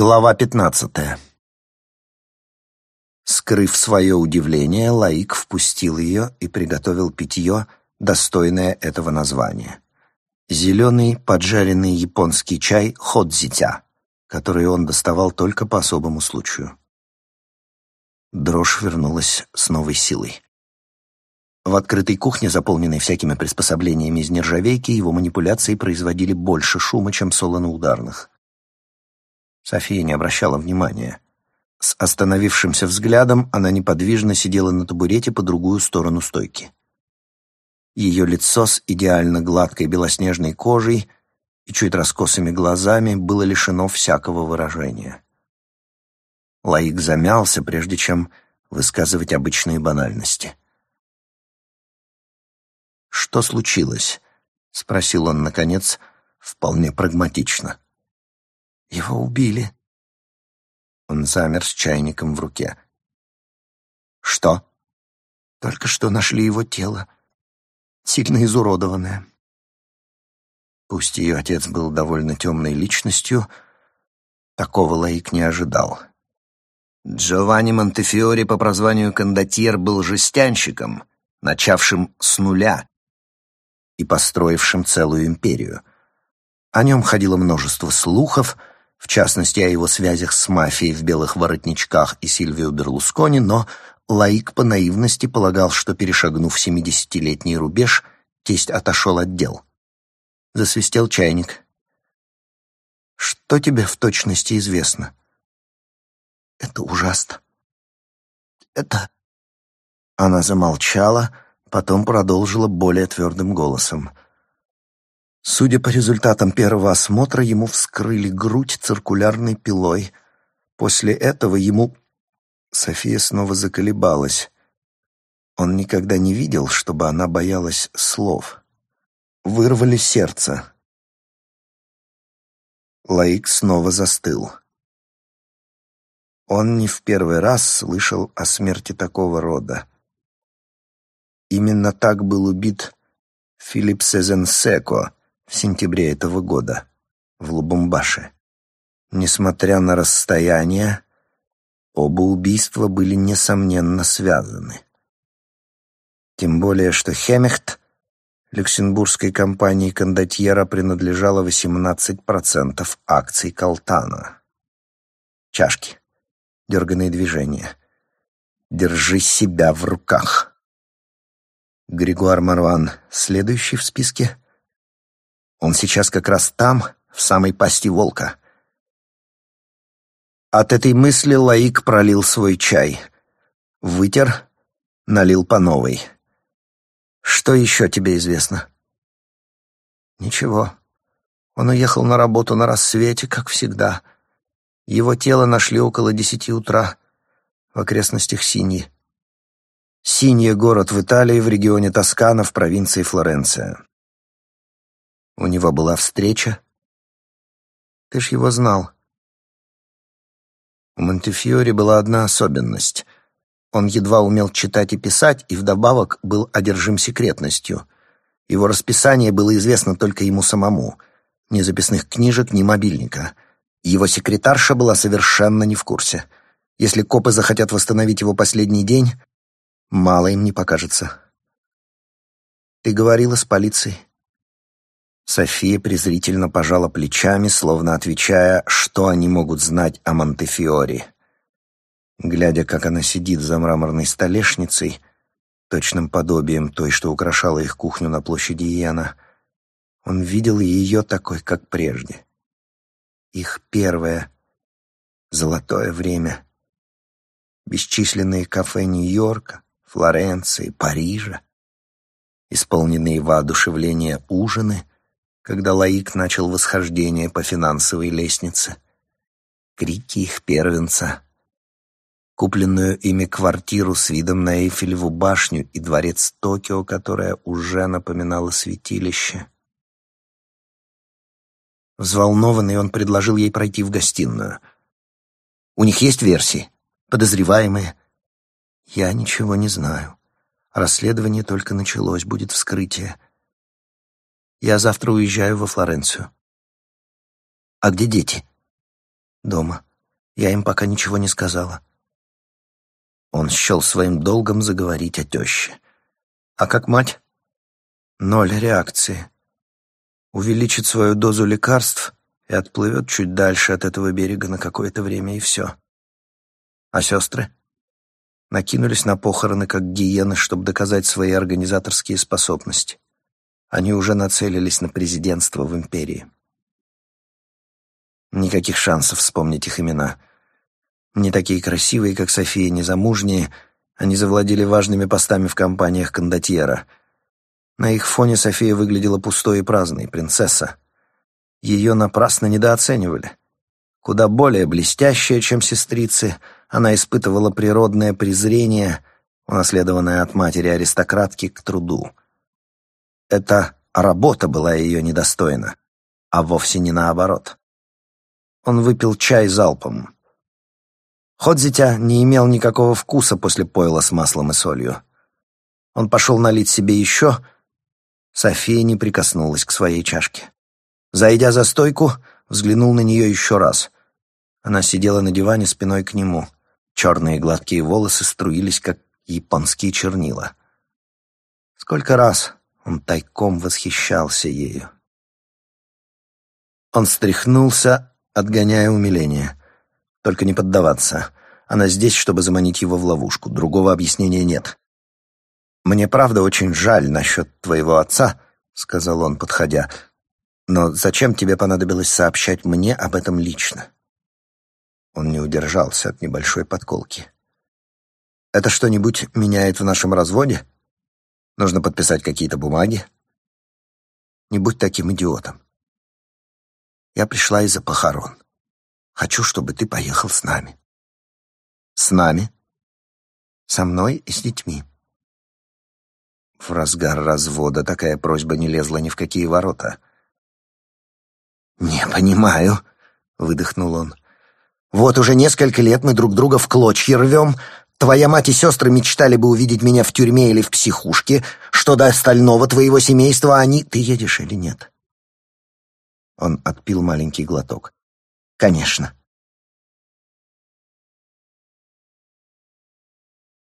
Глава пятнадцатая. Скрыв свое удивление, Лаик впустил ее и приготовил питье, достойное этого названия. Зеленый поджаренный японский чай ходзитя, который он доставал только по особому случаю. Дрожь вернулась с новой силой. В открытой кухне, заполненной всякими приспособлениями из нержавейки, его манипуляции производили больше шума, чем соло на ударных. София не обращала внимания. С остановившимся взглядом она неподвижно сидела на табурете по другую сторону стойки. Ее лицо с идеально гладкой белоснежной кожей и чуть раскосыми глазами было лишено всякого выражения. Лаик замялся, прежде чем высказывать обычные банальности. «Что случилось?» — спросил он, наконец, вполне прагматично. Его убили. Он замер с чайником в руке. Что? Только что нашли его тело. Сильно изуродованное. Пусть ее отец был довольно темной личностью, такого Лаик не ожидал. Джованни Монтефиори по прозванию кондотьер был жестянщиком, начавшим с нуля и построившим целую империю. О нем ходило множество слухов — в частности о его связях с мафией в белых воротничках и Сильвио Берлускони, но Лаик по наивности полагал, что, перешагнув семидесятилетний рубеж, тесть отошел от дел. Засвистел чайник. «Что тебе в точности известно?» «Это ужасно. Это...» Она замолчала, потом продолжила более твердым голосом. Судя по результатам первого осмотра, ему вскрыли грудь циркулярной пилой. После этого ему... София снова заколебалась. Он никогда не видел, чтобы она боялась слов. Вырвали сердце. Лаик снова застыл. Он не в первый раз слышал о смерти такого рода. Именно так был убит Филипп Сезенсеко, в сентябре этого года в Лубумбаше. Несмотря на расстояние, оба убийства были несомненно связаны. Тем более, что Хемехт люксембургской компании кондотьера принадлежало 18% акций Калтана. Чашки. Дерганные движения. Держи себя в руках. Григуар Марван, следующий в списке — он сейчас как раз там, в самой пасти волка. От этой мысли Лаик пролил свой чай. Вытер, налил по новой. «Что еще тебе известно?» «Ничего. Он уехал на работу на рассвете, как всегда. Его тело нашли около десяти утра в окрестностях Синьи. Синья — город в Италии, в регионе Тоскана, в провинции Флоренция. У него была встреча. Ты ж его знал. У Монтефиори была одна особенность. Он едва умел читать и писать, и вдобавок был одержим секретностью. Его расписание было известно только ему самому. Ни записных книжек, ни мобильника. Его секретарша была совершенно не в курсе. Если копы захотят восстановить его последний день, мало им не покажется. Ты говорила с полицией? София презрительно пожала плечами, словно отвечая, что они могут знать о Монтефиоре. Глядя, как она сидит за мраморной столешницей, точным подобием той, что украшала их кухню на площади Иена, он видел ее такой, как прежде. Их первое золотое время. Бесчисленные кафе Нью-Йорка, Флоренции, Парижа, исполненные воодушевления ужины — когда Лаик начал восхождение по финансовой лестнице. Крики их первенца. Купленную ими квартиру с видом на Эйфелеву башню и дворец Токио, которая уже напоминала святилище. Взволнованный он предложил ей пройти в гостиную. «У них есть версии? Подозреваемые?» «Я ничего не знаю. Расследование только началось, будет вскрытие. Я завтра уезжаю во Флоренцию. А где дети? Дома. Я им пока ничего не сказала. Он счел своим долгом заговорить о теще. А как мать? Ноль реакции. Увеличит свою дозу лекарств и отплывет чуть дальше от этого берега на какое-то время, и все. А сестры? Накинулись на похороны, как гиены, чтобы доказать свои организаторские способности. Они уже нацелились на президентство в империи. Никаких шансов вспомнить их имена. Не такие красивые, как София, незамужние, они завладели важными постами в компаниях кондотьера. На их фоне София выглядела пустой и праздной, принцесса. Ее напрасно недооценивали. Куда более блестящая, чем сестрицы, она испытывала природное презрение, унаследованное от матери-аристократки, к труду. Это работа была ее недостойна, а вовсе не наоборот. Он выпил чай залпом. Ходзитя не имел никакого вкуса после пойла с маслом и солью. Он пошел налить себе еще. София не прикоснулась к своей чашке. Зайдя за стойку, взглянул на нее еще раз. Она сидела на диване спиной к нему. Черные гладкие волосы струились, как японские чернила. Сколько раз он тайком восхищался ею. Он стряхнулся, отгоняя умиление. Только не поддаваться. Она здесь, чтобы заманить его в ловушку. Другого объяснения нет. «Мне правда очень жаль насчет твоего отца», — сказал он, подходя. «Но зачем тебе понадобилось сообщать мне об этом лично?» Он не удержался от небольшой подколки. «Это что-нибудь меняет в нашем разводе? Нужно подписать какие-то бумаги?» «Не будь таким идиотом. Я пришла из-за похорон. Хочу, чтобы ты поехал с нами». «С нами?» «Со мной и с детьми». В разгар развода такая просьба не лезла ни в какие ворота. «Не понимаю», — выдохнул он. «Вот уже несколько лет мы друг друга в клочья рвем. Твоя мать и сестры мечтали бы увидеть меня в тюрьме или в психушке. Что до остального твоего семейства, они... Ты едешь или нет?» Он отпил маленький глоток. «Конечно.